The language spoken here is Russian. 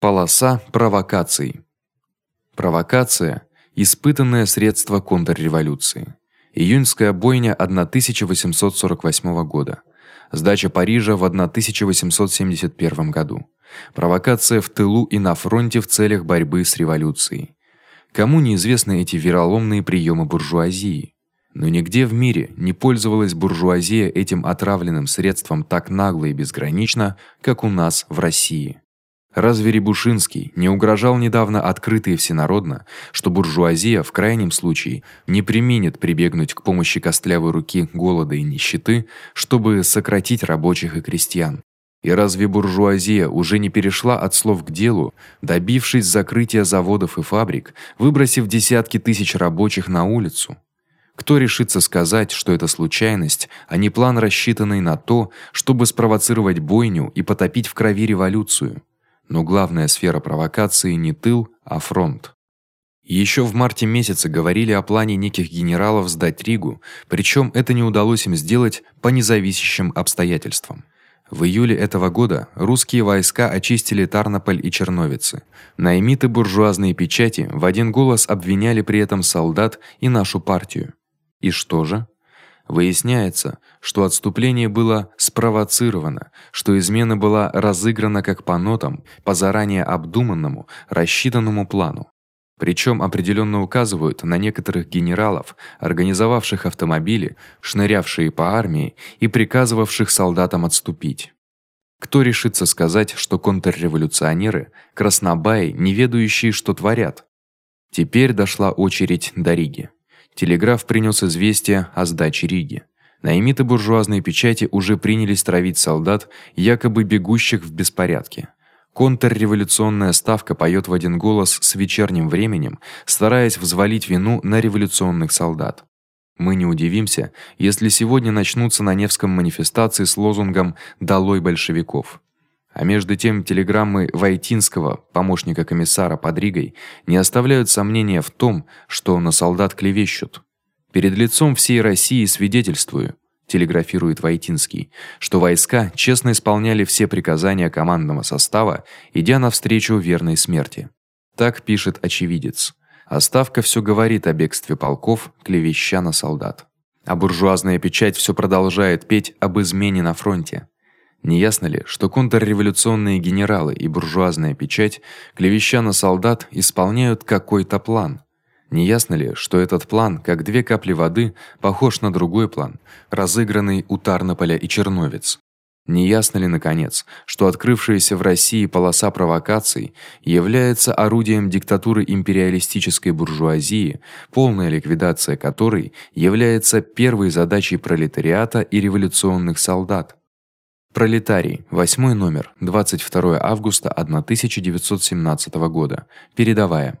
Полоса провокаций. Провокация испытанное средство контрреволюции. Июньская бойня 1848 года. Сдача Парижа в 1871 году. Провокация в тылу и на фронте в целях борьбы с революцией. Кому неизвестны эти вероломные приёмы буржуазии? Но нигде в мире не пользовалась буржуазия этим отравленным средством так нагло и безгранично, как у нас в России. Разве Рябушинский не угрожал недавно открыто и всенародно, что буржуазия в крайнем случае не применит прибегнуть к помощи костлявой руки голода и нищеты, чтобы сократить рабочих и крестьян? И разве буржуазия уже не перешла от слов к делу, добившись закрытия заводов и фабрик, выбросив десятки тысяч рабочих на улицу? Кто решится сказать, что это случайность, а не план, рассчитанный на то, чтобы спровоцировать бойню и потопить в крови революцию? Но главная сфера провокации не тыл, а фронт. Еще в марте месяце говорили о плане неких генералов сдать Ригу, причем это не удалось им сделать по независящим обстоятельствам. В июле этого года русские войска очистили Тарнополь и Черновицы. Наймиты буржуазные печати в один голос обвиняли при этом солдат и нашу партию. И что же? Выясняется, что отступление было спровоцировано, что измена была разыграна как по нотам, по заранее обдуманному, рассчитанному плану. Причём определённо указывают на некоторых генералов, организовавших автомобили, шнырявшие по армии и приказывавших солдатам отступить. Кто решится сказать, что контрреволюционеры краснобаи, не ведающие, что творят? Теперь дошла очередь до Риги. Телеграф принёс известие о сдаче Риги. Наймиты буржуазной печати уже принялись травить солдат, якобы бегущих в беспорядке. Контрреволюционная ставка поёт в один голос с вечерним временем, стараясь взвалить вину на революционных солдат. Мы не удивимся, если сегодня начнутся на Невском манифестации с лозунгом "Долой большевиков". А между тем телеграммы Войтинского, помощника комиссара под Ригой, не оставляют сомнения в том, что на солдат клевещут. Перед лицом всей России свидетельствую, телеграфирует Войтинский, что войска честно исполняли все приказания командного состава, идя навстречу верной смерти. Так пишет очевидец. Оставка всё говорит о бегстве полков, клевеща на солдат. А буржуазная печать всё продолжает петь об измене на фронте. Не ясно ли, что контрреволюционные генералы и буржуазная печать, клевеща на солдат, исполняют какой-то план? Не ясно ли, что этот план, как две капли воды, похож на другой план, разыгранный у Тарнополя и Черновец? Не ясно ли наконец, что открывшаяся в России полоса провокаций является орудием диктатуры империалистической буржуазии, полная ликвидация которой является первой задачей пролетариата и революционных солдат? Пролетарий. Восьмой номер. 22 августа 1917 года. Передавая